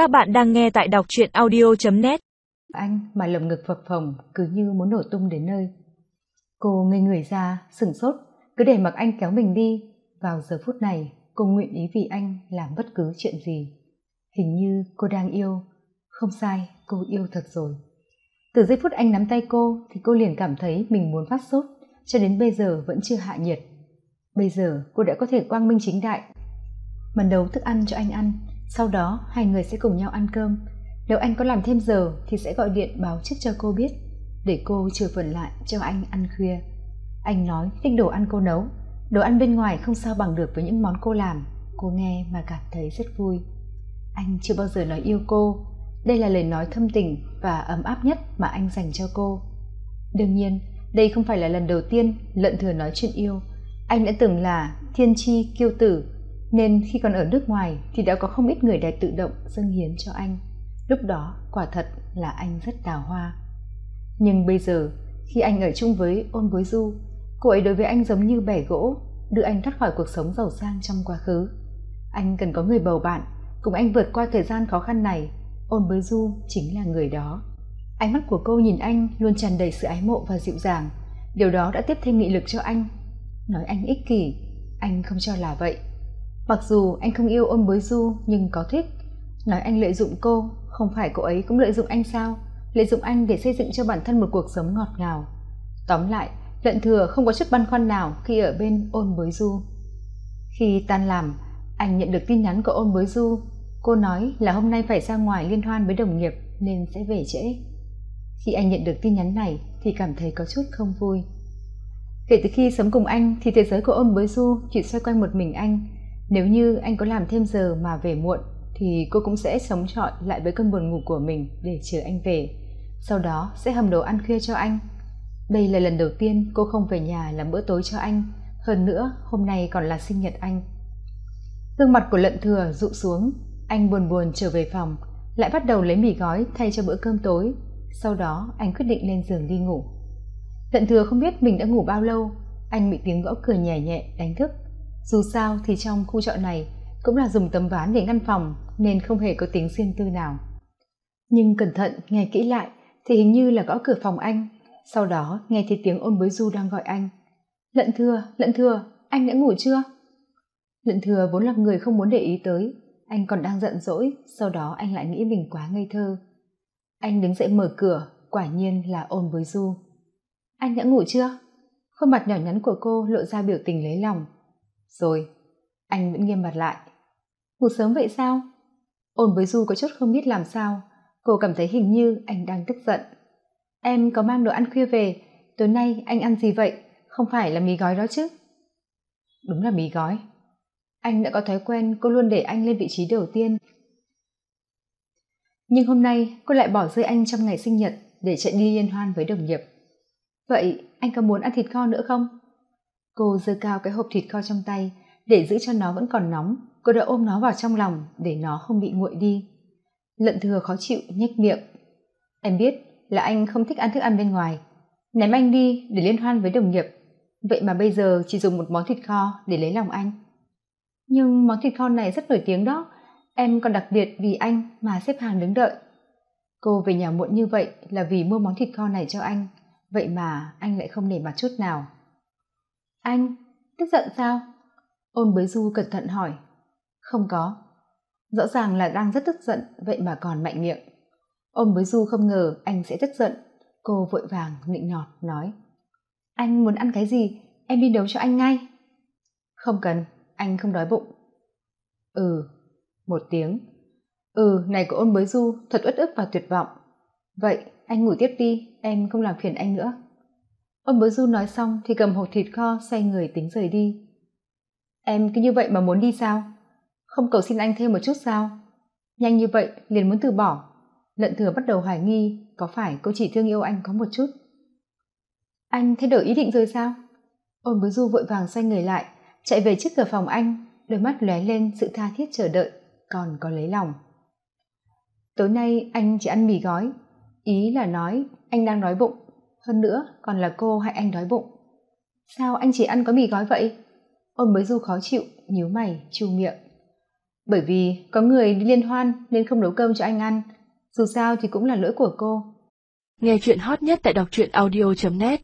Các bạn đang nghe tại đọc truyện audio.net Anh mà lồng ngực phập phồng cứ như muốn nổ tung đến nơi. Cô ngây người ra, sửng sốt, cứ để mặc anh kéo mình đi. Vào giờ phút này, cô nguyện ý vì anh làm bất cứ chuyện gì. Hình như cô đang yêu. Không sai, cô yêu thật rồi. Từ giây phút anh nắm tay cô thì cô liền cảm thấy mình muốn phát sốt, cho đến bây giờ vẫn chưa hạ nhiệt. Bây giờ cô đã có thể quang minh chính đại. Mần nấu thức ăn cho anh ăn, sau đó, hai người sẽ cùng nhau ăn cơm. Nếu anh có làm thêm giờ, thì sẽ gọi điện báo trước cho cô biết, để cô trừ phần lại cho anh ăn khuya. Anh nói thích đồ ăn cô nấu. Đồ ăn bên ngoài không sao bằng được với những món cô làm. Cô nghe mà cảm thấy rất vui. Anh chưa bao giờ nói yêu cô. Đây là lời nói thâm tình và ấm áp nhất mà anh dành cho cô. Đương nhiên, đây không phải là lần đầu tiên lận thừa nói chuyện yêu. Anh đã từng là thiên chi kiêu tử nên khi còn ở nước ngoài thì đã có không ít người đẹp tự động dâng hiến cho anh. Lúc đó, quả thật là anh rất đào hoa. Nhưng bây giờ, khi anh ở chung với ôn với du, cô ấy đối với anh giống như bẻ gỗ, đưa anh thoát khỏi cuộc sống giàu sang trong quá khứ. Anh cần có người bầu bạn, cùng anh vượt qua thời gian khó khăn này. Ôn với du chính là người đó. Ánh mắt của cô nhìn anh luôn tràn đầy sự ái mộ và dịu dàng. Điều đó đã tiếp thêm nghị lực cho anh. Nói anh ích kỷ, anh không cho là vậy mặc dù anh không yêu ôn bối du, nhưng có thích. Nói anh lợi dụng cô, không phải cô ấy cũng lợi dụng anh sao? Lợi dụng anh để xây dựng cho bản thân một cuộc sống ngọt ngào. Tóm lại, lận thừa không có chút băn khoăn nào khi ở bên ôn bối du. Khi tan làm, anh nhận được tin nhắn của ôn bối du. Cô nói là hôm nay phải ra ngoài liên hoan với đồng nghiệp nên sẽ về trễ. Khi anh nhận được tin nhắn này thì cảm thấy có chút không vui. Kể từ khi sống cùng anh thì thế giới của ôn bối du chỉ xoay quanh một mình anh nếu như anh có làm thêm giờ mà về muộn, thì cô cũng sẽ sống trọi lại với cơn buồn ngủ của mình để chờ anh về. Sau đó sẽ hầm đồ ăn khuya cho anh. Đây là lần đầu tiên cô không về nhà làm bữa tối cho anh. Hơn nữa, hôm nay còn là sinh nhật anh. Gương mặt của lận thừa rụ xuống. Anh buồn buồn trở về phòng, lại bắt đầu lấy mì gói thay cho bữa cơm tối. Sau đó, anh quyết định lên giường đi ngủ. Lận thừa không biết mình đã ngủ bao lâu. Anh bị tiếng gõ cửa nhẹ nhẹ đánh thức dù sao thì trong khu trọ này cũng là dùng tấm ván để ngăn phòng nên không hề có tính riêng tư nào. Nhưng cẩn thận nghe kỹ lại thì hình như là gõ cửa phòng anh. Sau đó nghe thấy tiếng ôn bới du đang gọi anh. Lận thừa lận thừa anh đã ngủ chưa? Lận thừa vốn là người không muốn để ý tới. Anh còn đang giận dỗi, sau đó anh lại nghĩ mình quá ngây thơ. Anh đứng dậy mở cửa, quả nhiên là ôn với du anh đã ngủ chưa? Khuôn mặt nhỏ nhắn của cô lộ ra biểu tình lấy lòng rồi, anh vẫn nghiêm mặt lại. Ngủ sớm vậy sao? Ôn với du có chút không biết làm sao. Cô cảm thấy hình như anh đang tức giận. Em có mang đồ ăn khuya về. Tối nay anh ăn gì vậy? Không phải là mì gói đó chứ? Đúng là mì gói. Anh đã có thói quen cô luôn để anh lên vị trí đầu tiên. Nhưng hôm nay cô lại bỏ rơi anh trong ngày sinh nhật để chạy đi liên hoan với đồng nghiệp. Vậy anh có muốn ăn thịt kho nữa không? Cô giơ cao cái hộp thịt kho trong tay, để giữ cho nó vẫn còn nóng. Cô đã ôm nó vào trong lòng để nó không bị nguội đi. Lận thừa khó chịu, nhếch miệng. Em biết là anh không thích ăn thức ăn bên ngoài. Ném anh đi để liên hoan với đồng nghiệp. Vậy mà bây giờ chỉ dùng một món thịt kho để lấy lòng anh. Nhưng món thịt kho này rất nổi tiếng đó. Em còn đặc biệt vì anh mà xếp hàng đứng đợi. Cô về nhà muộn như vậy là vì mua món thịt kho này cho anh. Vậy mà anh lại không nể mặt chút nào anh, tức giận sao? Ôn bới du cẩn thận hỏi. Không có. Rõ ràng là đang rất tức giận, vậy mà còn mạnh miệng. Ôn bới du không ngờ anh sẽ tức giận. Cô vội vàng, nịnh nọt, nói. Anh muốn ăn cái gì? Em đi nấu cho anh ngay. Không cần, anh không đói bụng. Ừ một tiếng. Ừ này của ôn bới du, thật uất ức và tuyệt vọng. Vậy, anh ngủ tiếp đi, em không làm phiền anh nữa ông bớ du nói xong thì cầm hộp thịt kho xoay người tính rời đi. Em cứ như vậy mà muốn đi sao? Không cầu xin anh thêm một chút sao? Nhanh như vậy liền muốn từ bỏ. Lận thừa bắt đầu hoài nghi có phải cô chỉ thương yêu anh có một chút. Anh thay đổi ý định rồi sao? Ôn bứa du vội vàng xoay người lại, chạy về trước cửa phòng anh, đôi mắt lóe lên sự tha thiết chờ đợi, còn có lấy lòng. Tối nay anh chỉ ăn mì gói, ý là nói anh đang đói bụng hơn nữa, còn là cô hại anh đói bụng. Sao anh chỉ ăn có mì gói vậy? Ôn mới du khó chịu, nhíu mày, chu miệng. Bởi vì có người đi liên hoan nên không nấu cơm cho anh ăn. Dù sao thì cũng là lỗi của cô. Nghe chuyện hot nhất tại đọc truyện audio net.